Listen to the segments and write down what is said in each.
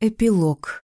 Эпилог.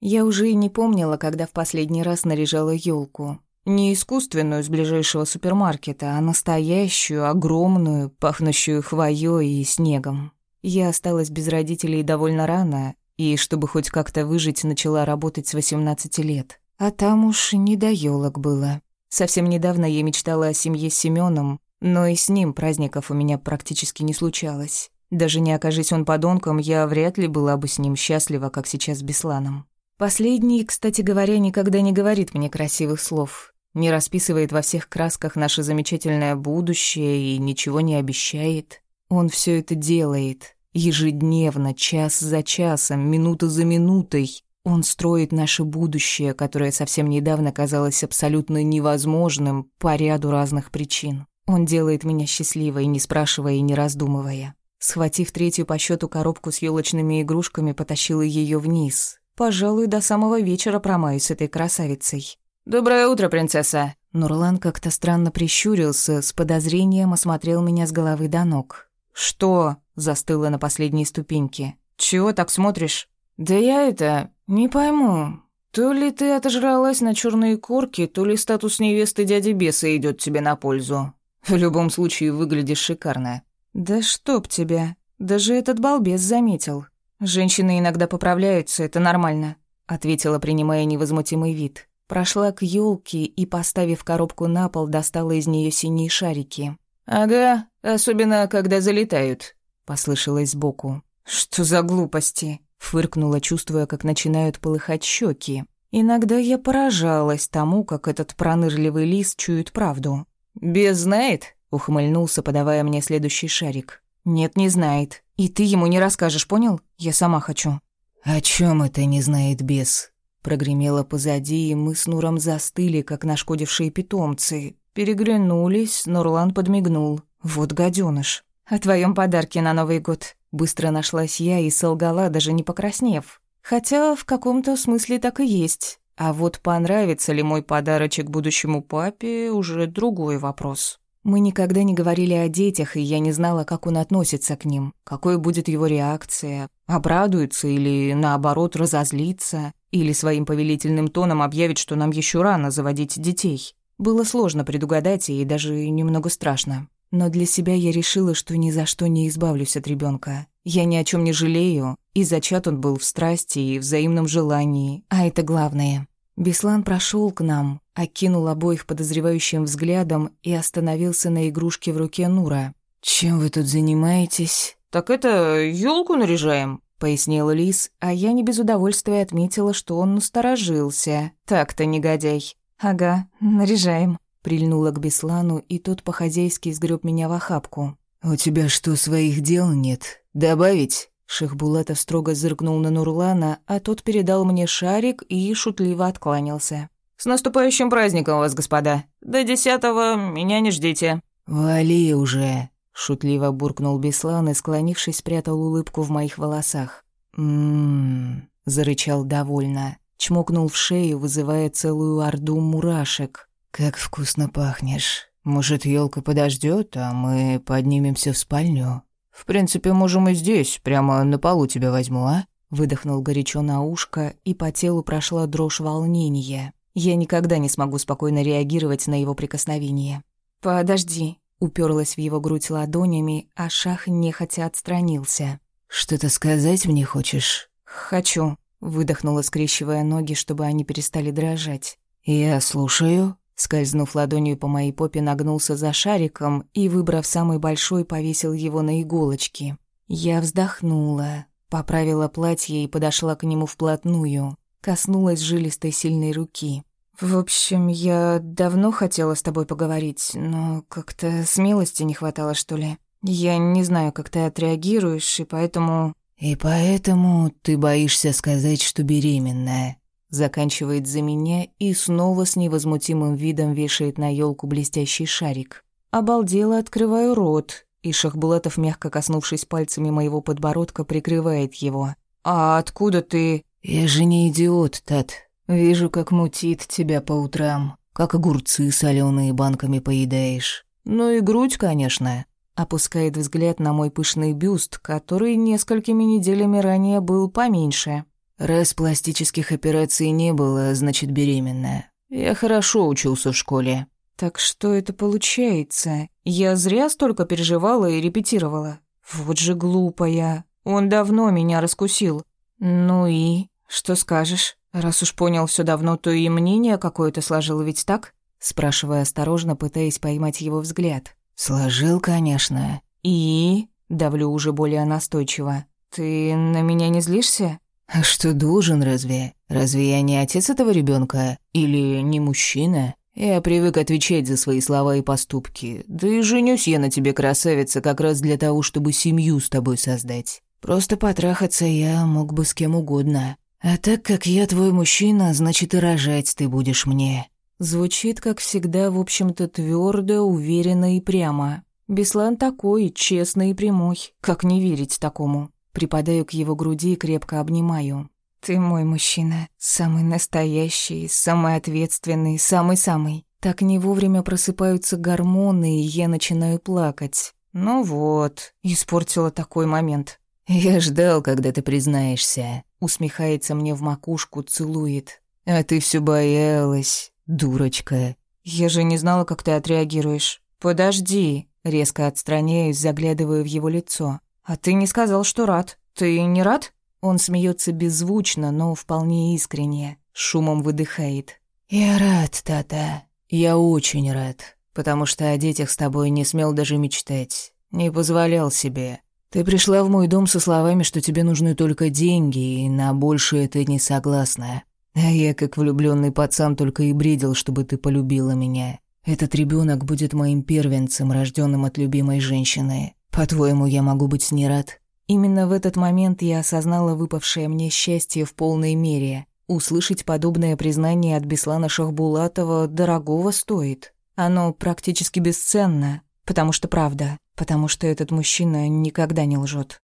Я уже и не помнила, когда в последний раз наряжала елку. Не искусственную с ближайшего супермаркета, а настоящую, огромную, пахнущую хвоей и снегом. Я осталась без родителей довольно рано, и, чтобы хоть как-то выжить, начала работать с 18 лет. А там уж не до елок было. Совсем недавно я мечтала о семье с Семеном, но и с ним праздников у меня практически не случалось. Даже не окажись он подонком, я вряд ли была бы с ним счастлива, как сейчас с Бесланом. Последний, кстати говоря, никогда не говорит мне красивых слов, не расписывает во всех красках наше замечательное будущее и ничего не обещает. Он все это делает, ежедневно, час за часом, минута за минутой. Он строит наше будущее, которое совсем недавно казалось абсолютно невозможным по ряду разных причин. Он делает меня счастливой, не спрашивая и не раздумывая. Схватив третью по счету коробку с елочными игрушками, потащила ее вниз. Пожалуй, до самого вечера промаюсь с этой красавицей. «Доброе утро, принцесса!» Нурлан как-то странно прищурился, с подозрением осмотрел меня с головы до ног. «Что?» – застыла на последней ступеньке. «Чего так смотришь?» «Да я это... не пойму. То ли ты отожралась на черные корки, то ли статус невесты дяди Беса идет тебе на пользу. В любом случае, выглядишь шикарно. «Да чтоб тебя! Даже этот балбес заметил. Женщины иногда поправляются, это нормально», — ответила, принимая невозмутимый вид. Прошла к елке и, поставив коробку на пол, достала из нее синие шарики. «Ага, особенно когда залетают», — послышалось сбоку. «Что за глупости?» — фыркнула, чувствуя, как начинают полыхать щеки. Иногда я поражалась тому, как этот пронырливый лис чует правду. «Без знает?» Ухмыльнулся, подавая мне следующий шарик. «Нет, не знает. И ты ему не расскажешь, понял? Я сама хочу». «О чем это не знает бес?» Прогремело позади, и мы с Нуром застыли, как нашкодившие питомцы. Переглянулись, Нурлан подмигнул. «Вот гаденыш. О твоем подарке на Новый год». Быстро нашлась я и солгала, даже не покраснев. Хотя в каком-то смысле так и есть. А вот понравится ли мой подарочек будущему папе, уже другой вопрос. Мы никогда не говорили о детях, и я не знала, как он относится к ним, какой будет его реакция, обрадуется или, наоборот, разозлится, или своим повелительным тоном объявит, что нам еще рано заводить детей. Было сложно предугадать и даже немного страшно. Но для себя я решила, что ни за что не избавлюсь от ребенка. Я ни о чем не жалею, и зачат он был в страсти и взаимном желании, а это главное. Беслан прошел к нам, окинул обоих подозревающим взглядом и остановился на игрушке в руке Нура. «Чем вы тут занимаетесь?» «Так это елку наряжаем», — пояснил Лис, а я не без удовольствия отметила, что он насторожился. «Так-то, негодяй». «Ага, наряжаем», — прильнула к Беслану, и тот по-хозяйски сгреб меня в охапку. «У тебя что, своих дел нет? Добавить?» Шехбулатов строго зыркнул на Нурлана, а тот передал мне шарик и шутливо откланялся. «С наступающим праздником вас, господа! До десятого меня не ждите!» «Вали уже!» — шутливо буркнул Беслан и, склонившись, спрятал улыбку в моих волосах. «М-м-м!» — зарычал довольно. Чмокнул в шею, вызывая целую орду мурашек. «Как вкусно пахнешь! Может, елка подождет, а мы поднимемся в спальню?» «В принципе, можем и здесь, прямо на полу тебя возьму, а?» Выдохнул горячо на ушко, и по телу прошла дрожь волнения. Я никогда не смогу спокойно реагировать на его прикосновение. «Подожди», — уперлась в его грудь ладонями, а Шах нехотя отстранился. «Что-то сказать мне хочешь?» «Хочу», — выдохнула, скрещивая ноги, чтобы они перестали дрожать. «Я слушаю», Скользнув ладонью по моей попе, нагнулся за шариком и, выбрав самый большой, повесил его на иголочки. Я вздохнула, поправила платье и подошла к нему вплотную, коснулась жилистой сильной руки. «В общем, я давно хотела с тобой поговорить, но как-то смелости не хватало, что ли. Я не знаю, как ты отреагируешь, и поэтому...» «И поэтому ты боишься сказать, что беременная», Заканчивает за меня и снова с невозмутимым видом вешает на елку блестящий шарик. Обалдело открываю рот, и Шахбулатов, мягко коснувшись пальцами моего подбородка, прикрывает его. «А откуда ты...» «Я же не идиот, Тат. Вижу, как мутит тебя по утрам, как огурцы соленые банками поедаешь. Ну и грудь, конечно. опускает взгляд на мой пышный бюст, который несколькими неделями ранее был поменьше. Раз пластических операций не было, значит, беременная. Я хорошо учился в школе. Так что это получается? Я зря столько переживала и репетировала. Вот же глупая. Он давно меня раскусил. Ну и что скажешь? Раз уж понял все давно, то и мнение какое-то сложил, ведь так? Спрашивая осторожно, пытаясь поймать его взгляд. Сложил, конечно. И давлю уже более настойчиво. Ты на меня не злишься? А что должен разве? Разве я не отец этого ребенка или не мужчина? Я привык отвечать за свои слова и поступки. Да и женюсь я на тебе, красавица, как раз для того, чтобы семью с тобой создать. Просто потрахаться я мог бы с кем угодно. А так как я твой мужчина, значит и рожать ты будешь мне. Звучит, как всегда, в общем-то, твердо, уверенно и прямо. Беслан такой, честный и прямой. Как не верить такому? Припадаю к его груди и крепко обнимаю. Ты мой мужчина, самый настоящий, самый ответственный, самый-самый. Так не вовремя просыпаются гормоны, и я начинаю плакать. Ну вот, испортила такой момент. Я ждал, когда ты признаешься. Усмехается мне в макушку, целует. А ты все боялась, дурочка. Я же не знала, как ты отреагируешь. Подожди, резко отстраняюсь, заглядываю в его лицо. А ты не сказал, что рад. Ты не рад? Он смеется беззвучно, но вполне искренне, шумом выдыхает. «Я рад, Тата. Я очень рад, потому что о детях с тобой не смел даже мечтать. Не позволял себе. Ты пришла в мой дом со словами, что тебе нужны только деньги, и на большее ты не согласна. А я, как влюбленный пацан, только и бредил, чтобы ты полюбила меня. Этот ребенок будет моим первенцем, рожденным от любимой женщины. По-твоему, я могу быть не рад?» Именно в этот момент я осознала выпавшее мне счастье в полной мере. Услышать подобное признание от Беслана Шахбулатова дорогого стоит. Оно практически бесценно, потому что правда, потому что этот мужчина никогда не лжет.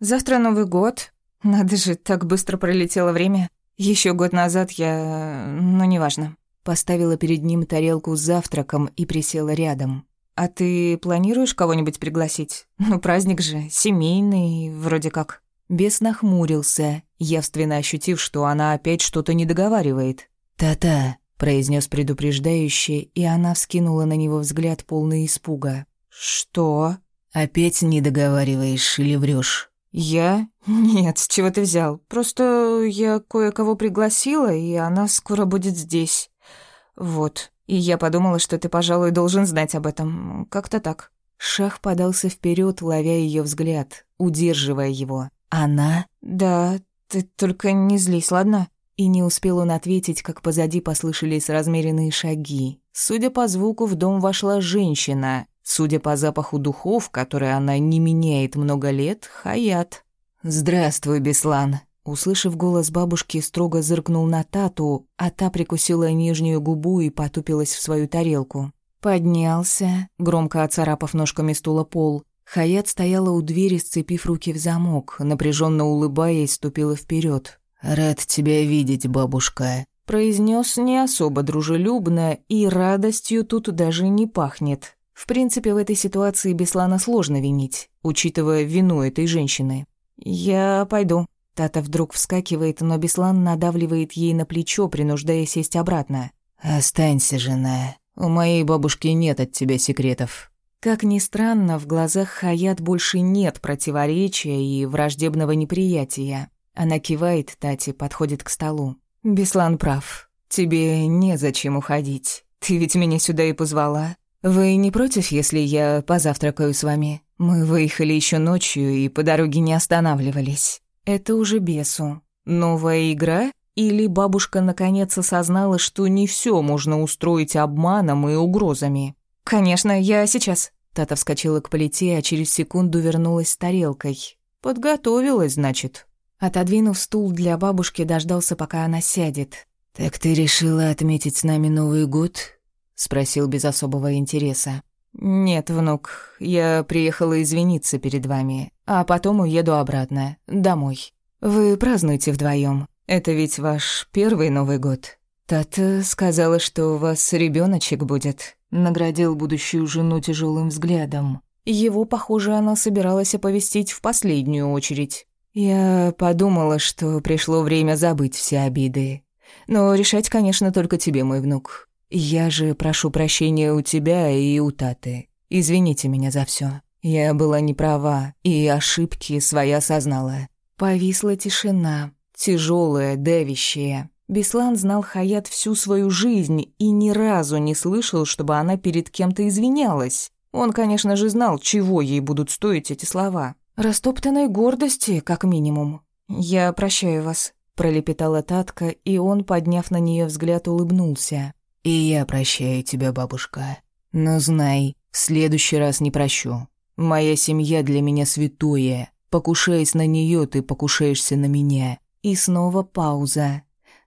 Завтра Новый год. Надо же, так быстро пролетело время. Еще год назад я... ну, неважно. Поставила перед ним тарелку с завтраком и присела рядом. «А ты планируешь кого-нибудь пригласить? Ну, праздник же, семейный, вроде как». Бес нахмурился, явственно ощутив, что она опять что-то не договаривает. «Та-та», — произнес предупреждающе, и она вскинула на него взгляд полный испуга. «Что?» «Опять не договариваешь или врешь? «Я? Нет, с чего ты взял? Просто я кое-кого пригласила, и она скоро будет здесь. Вот». И я подумала, что ты, пожалуй, должен знать об этом. Как-то так. Шах подался вперед, ловя ее взгляд, удерживая его. Она? Да, ты только не злись, ладно? И не успел он ответить, как позади послышались размеренные шаги. Судя по звуку, в дом вошла женщина. Судя по запаху духов, которые она не меняет много лет, Хаят. «Здравствуй, Беслан», Услышав голос бабушки, строго зыркнул на Тату, а та прикусила нижнюю губу и потупилась в свою тарелку. Поднялся, громко оцарапав ножками стула пол. Хаят стояла у двери, сцепив руки в замок, напряженно улыбаясь, ступила вперед. «Рад тебя видеть, бабушка», — произнес не особо дружелюбно, и радостью тут даже не пахнет. В принципе, в этой ситуации Беслана сложно винить, учитывая вину этой женщины. «Я пойду», Тата вдруг вскакивает, но Беслан надавливает ей на плечо, принуждая сесть обратно. «Останься, жена. У моей бабушки нет от тебя секретов». Как ни странно, в глазах Хаят больше нет противоречия и враждебного неприятия. Она кивает Тате, подходит к столу. «Беслан прав. Тебе незачем уходить. Ты ведь меня сюда и позвала. Вы не против, если я позавтракаю с вами? Мы выехали еще ночью и по дороге не останавливались». Это уже бесу. Новая игра? Или бабушка наконец осознала, что не все можно устроить обманом и угрозами? «Конечно, я сейчас». Тата вскочила к плите, а через секунду вернулась с тарелкой. «Подготовилась, значит». Отодвинув стул для бабушки, дождался, пока она сядет. «Так ты решила отметить с нами Новый год?» — спросил без особого интереса. «Нет, внук, я приехала извиниться перед вами, а потом уеду обратно, домой. Вы празднуете вдвоем. Это ведь ваш первый Новый год. Тата сказала, что у вас ребеночек будет». Наградил будущую жену тяжелым взглядом. Его, похоже, она собиралась оповестить в последнюю очередь. Я подумала, что пришло время забыть все обиды. Но решать, конечно, только тебе, мой внук. Я же прошу прощения у тебя и у Таты. Извините меня за все. Я была не права и ошибки свои осознала. Повисла тишина, тяжелая, давящая. Беслан знал Хаят всю свою жизнь и ни разу не слышал, чтобы она перед кем-то извинялась. Он, конечно же, знал, чего ей будут стоить эти слова. Растоптанной гордости, как минимум. «Я прощаю вас», — пролепетала Татка, и он, подняв на нее взгляд, улыбнулся. «И я прощаю тебя, бабушка. Но знай, в следующий раз не прощу. Моя семья для меня святое. Покушаясь на нее, ты покушаешься на меня». И снова пауза.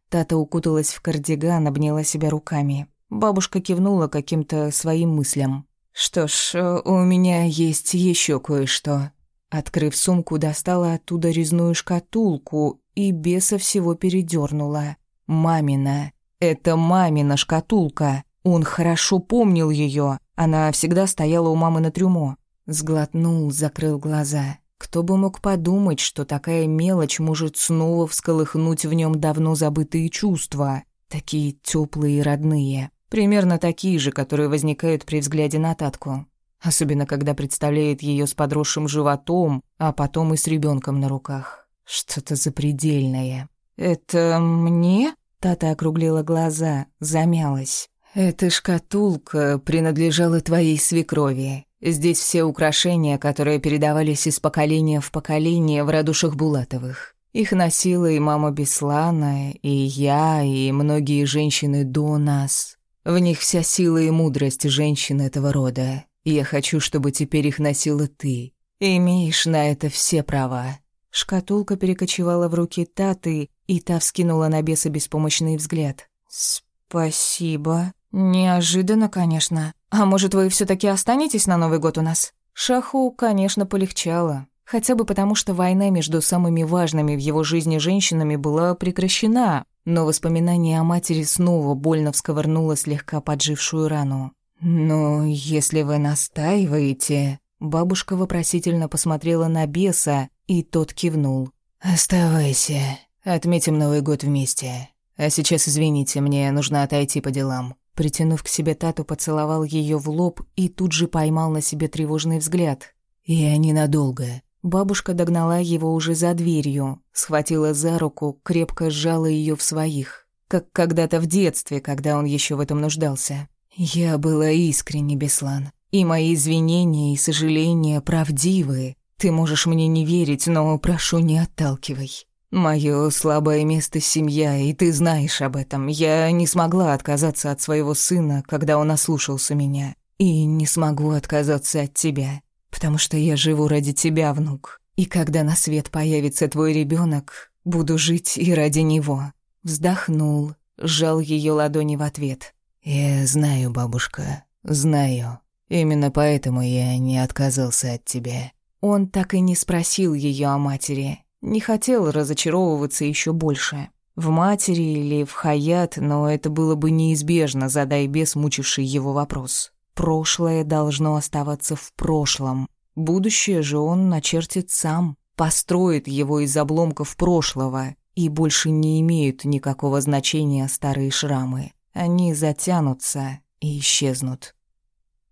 Тата укуталась в кардиган, обняла себя руками. Бабушка кивнула каким-то своим мыслям. «Что ж, э, у меня есть еще кое-что». Открыв сумку, достала оттуда резную шкатулку и беса всего передернула. «Мамина. Это мамина шкатулка. Он хорошо помнил ее. Она всегда стояла у мамы на трюмо». Сглотнул, закрыл глаза. Кто бы мог подумать, что такая мелочь может снова всколыхнуть в нем давно забытые чувства, такие теплые и родные. Примерно такие же, которые возникают при взгляде на Татку. Особенно, когда представляет ее с подросшим животом, а потом и с ребенком на руках. Что-то запредельное. «Это мне?» Тата округлила глаза, замялась. «Эта шкатулка принадлежала твоей свекрови. Здесь все украшения, которые передавались из поколения в поколение в радушах Булатовых. Их носила и мама Беслана, и я, и многие женщины до нас. В них вся сила и мудрость женщин этого рода. Я хочу, чтобы теперь их носила ты. Имеешь на это все права». Шкатулка перекочевала в руки Таты, и та вскинула на беса беспомощный взгляд. «Спасибо. Неожиданно, конечно. А может, вы все таки останетесь на Новый год у нас?» Шаху, конечно, полегчало. Хотя бы потому, что война между самыми важными в его жизни женщинами была прекращена, но воспоминание о матери снова больно всковырнуло слегка поджившую рану. «Но если вы настаиваете...» Бабушка вопросительно посмотрела на беса, и тот кивнул. «Оставайся. Отметим Новый год вместе. А сейчас, извините, мне нужно отойти по делам». Притянув к себе Тату, поцеловал ее в лоб и тут же поймал на себе тревожный взгляд. «Я ненадолго. Бабушка догнала его уже за дверью, схватила за руку, крепко сжала ее в своих, как когда-то в детстве, когда он еще в этом нуждался. Я была искренне, Беслан, и мои извинения и сожаления правдивы. Ты можешь мне не верить, но прошу, не отталкивай. Мое слабое место — семья, и ты знаешь об этом. Я не смогла отказаться от своего сына, когда он ослушался меня, и не смогу отказаться от тебя потому что я живу ради тебя, внук. И когда на свет появится твой ребенок, буду жить и ради него». Вздохнул, сжал ее ладони в ответ. «Я знаю, бабушка, знаю. Именно поэтому я не отказался от тебя». Он так и не спросил ее о матери. Не хотел разочаровываться еще больше. В матери или в Хаят, но это было бы неизбежно, задай бес мучивший его вопрос. Прошлое должно оставаться в прошлом. Будущее же он начертит сам, построит его из обломков прошлого, и больше не имеют никакого значения старые шрамы. Они затянутся и исчезнут.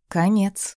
Конец.